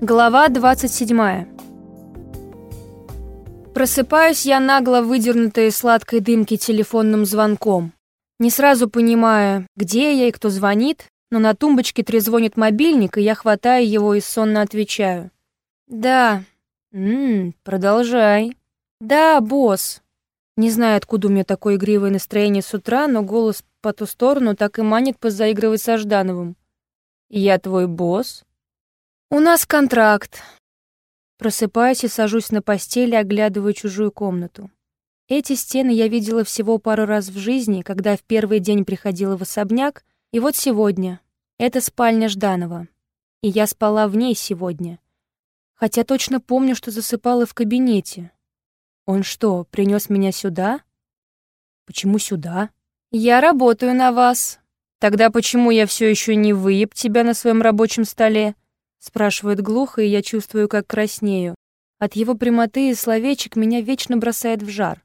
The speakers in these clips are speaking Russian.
Глава 27. Просыпаюсь я нагло выдернутая из сладкой дымки телефонным звонком. Не сразу понимаю, где я и кто звонит, но на тумбочке трезвонит мобильник, и я хватаю его и сонно отвечаю. «Да». «Ммм, продолжай». «Да, босс». Не знаю, откуда у меня такое игривое настроение с утра, но голос по ту сторону так и манит позаигрывать со Ждановым. «Я твой босс?» «У нас контракт». Просыпаюсь и сажусь на постели, оглядываю чужую комнату. Эти стены я видела всего пару раз в жизни, когда в первый день приходила в особняк, и вот сегодня. Это спальня Жданова. И я спала в ней сегодня. Хотя точно помню, что засыпала в кабинете. Он что, принес меня сюда? Почему сюда? Я работаю на вас. Тогда почему я все еще не выеб тебя на своем рабочем столе? Спрашивает глухо, и я чувствую, как краснею. От его прямоты и словечек меня вечно бросает в жар.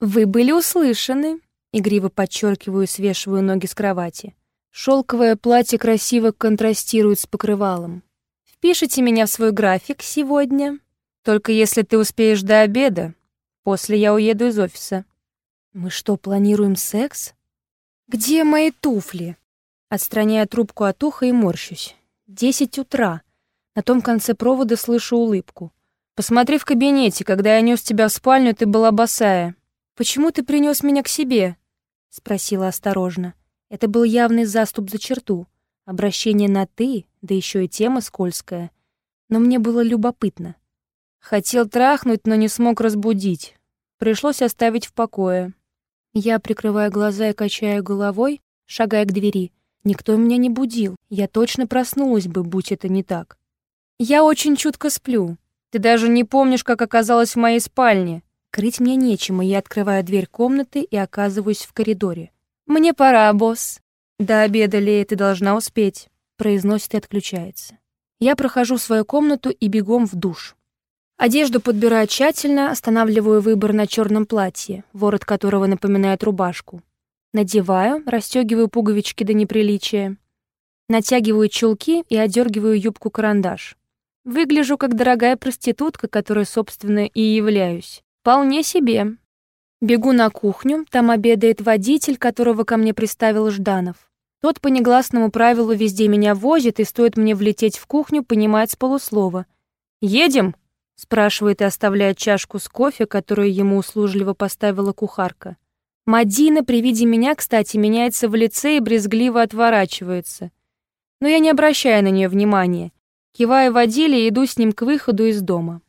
«Вы были услышаны», — игриво подчеркиваю свешиваю ноги с кровати. Шелковое платье красиво контрастирует с покрывалом. «Впишите меня в свой график сегодня, только если ты успеешь до обеда. После я уеду из офиса». «Мы что, планируем секс?» «Где мои туфли?» Отстраняю трубку от уха и морщусь. «Десять утра. На том конце провода слышу улыбку. «Посмотри в кабинете, когда я нес тебя в спальню, ты была босая. Почему ты принес меня к себе?» — спросила осторожно. Это был явный заступ за черту. Обращение на «ты», да еще и тема скользкая. Но мне было любопытно. Хотел трахнуть, но не смог разбудить. Пришлось оставить в покое. Я, прикрывая глаза и качая головой, шагая к двери. Никто меня не будил. Я точно проснулась бы, будь это не так. «Я очень чутко сплю. Ты даже не помнишь, как оказалась в моей спальне. Крыть мне нечем, и я открываю дверь комнаты и оказываюсь в коридоре. Мне пора, босс. До обеда, Лея, ты должна успеть», — произносит и отключается. Я прохожу в свою комнату и бегом в душ. Одежду подбираю тщательно, останавливаю выбор на черном платье, ворот которого напоминает рубашку. Надеваю, расстегиваю пуговички до неприличия. Натягиваю чулки и одергиваю юбку-карандаш. Выгляжу как дорогая проститутка, которая, собственно, и являюсь. Вполне себе. Бегу на кухню, там обедает водитель, которого ко мне приставил Жданов. Тот по негласному правилу везде меня возит, и стоит мне влететь в кухню, понимает с полуслова. «Едем?» — спрашивает и оставляет чашку с кофе, которую ему услужливо поставила кухарка. Мадина при виде меня, кстати, меняется в лице и брезгливо отворачивается. Но я не обращаю на нее внимания. Киваю водиле иду с ним к выходу из дома.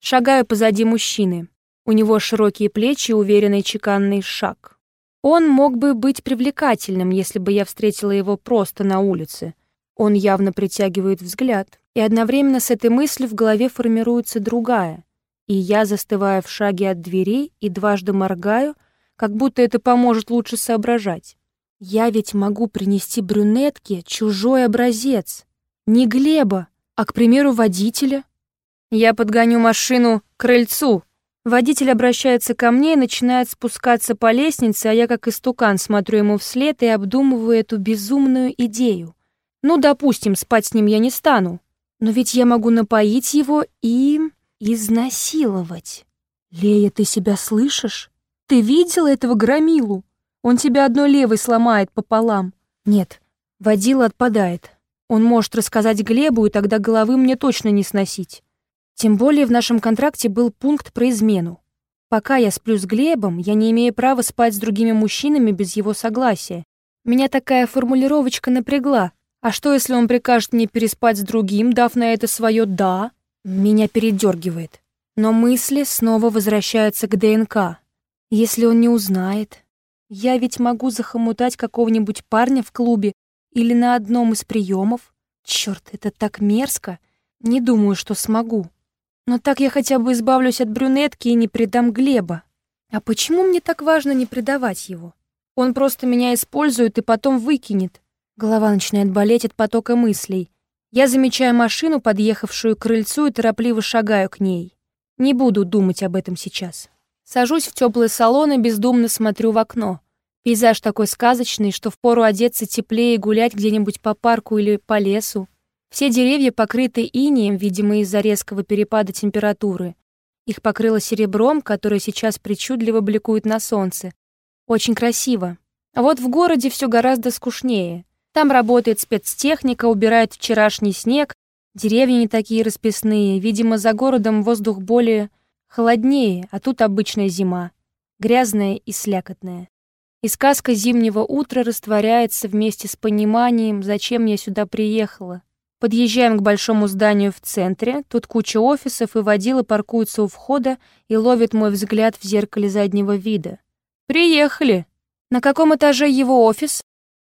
Шагаю позади мужчины. У него широкие плечи и уверенный чеканный шаг. Он мог бы быть привлекательным, если бы я встретила его просто на улице. Он явно притягивает взгляд, и одновременно с этой мыслью в голове формируется другая. И я застываю в шаге от дверей и дважды моргаю, как будто это поможет лучше соображать. Я ведь могу принести брюнетке чужой образец. Не Глеба, а, к примеру, водителя. Я подгоню машину к крыльцу. Водитель обращается ко мне и начинает спускаться по лестнице, а я как истукан смотрю ему вслед и обдумываю эту безумную идею. Ну, допустим, спать с ним я не стану. Но ведь я могу напоить его и... изнасиловать. Лея, ты себя слышишь? Ты видела этого громилу? Он тебя одной левой сломает пополам. Нет, водила отпадает. Он может рассказать Глебу, и тогда головы мне точно не сносить. Тем более в нашем контракте был пункт про измену. Пока я сплю с Глебом, я не имею права спать с другими мужчинами без его согласия. Меня такая формулировочка напрягла. А что, если он прикажет мне переспать с другим, дав на это свое «да»? Меня передергивает. Но мысли снова возвращаются к ДНК. Если он не узнает... Я ведь могу захомутать какого-нибудь парня в клубе, или на одном из приемов. Черт, это так мерзко. Не думаю, что смогу. Но так я хотя бы избавлюсь от брюнетки и не предам Глеба. А почему мне так важно не предавать его? Он просто меня использует и потом выкинет. Голова начинает болеть от потока мыслей. Я замечаю машину, подъехавшую к крыльцу, и торопливо шагаю к ней. Не буду думать об этом сейчас. Сажусь в теплый салон и бездумно смотрю в окно. Пейзаж такой сказочный, что впору одеться теплее и гулять где-нибудь по парку или по лесу. Все деревья покрыты инеем, видимо, из-за резкого перепада температуры. Их покрыло серебром, которое сейчас причудливо бликует на солнце. Очень красиво. А вот в городе все гораздо скучнее. Там работает спецтехника, убирает вчерашний снег, деревья не такие расписные, видимо, за городом воздух более холоднее, а тут обычная зима, грязная и слякотная. И сказка зимнего утра растворяется вместе с пониманием, зачем я сюда приехала. Подъезжаем к большому зданию в центре, тут куча офисов, и водила паркуются у входа и ловит мой взгляд в зеркале заднего вида. «Приехали!» «На каком этаже его офис?»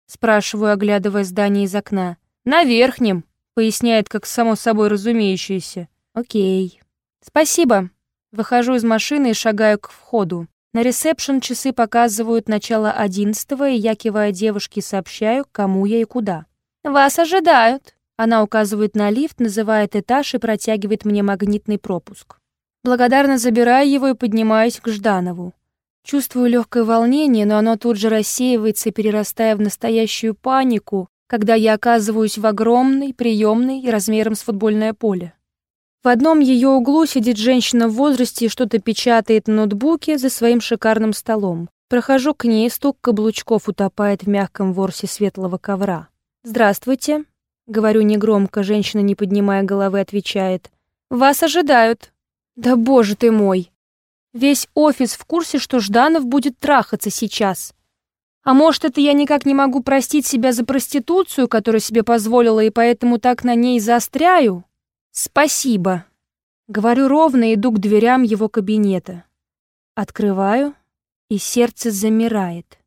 Спрашиваю, оглядывая здание из окна. «На верхнем», — поясняет, как само собой разумеющееся. «Окей». «Спасибо». Выхожу из машины и шагаю к входу. На ресепшн часы показывают начало одиннадцатого, и я, кивая девушке, сообщаю, кому я и куда. «Вас ожидают». Она указывает на лифт, называет этаж и протягивает мне магнитный пропуск. Благодарно забираю его и поднимаюсь к Жданову. Чувствую легкое волнение, но оно тут же рассеивается, перерастая в настоящую панику, когда я оказываюсь в огромной приемной размером с футбольное поле. В одном ее углу сидит женщина в возрасте и что-то печатает на ноутбуке за своим шикарным столом. Прохожу к ней, стук каблучков утопает в мягком ворсе светлого ковра. «Здравствуйте», — говорю негромко, женщина, не поднимая головы, отвечает. «Вас ожидают». «Да боже ты мой!» Весь офис в курсе, что Жданов будет трахаться сейчас. А может, это я никак не могу простить себя за проституцию, которую себе позволила, и поэтому так на ней заостряю? Спасибо. Говорю ровно иду к дверям его кабинета. Открываю, и сердце замирает.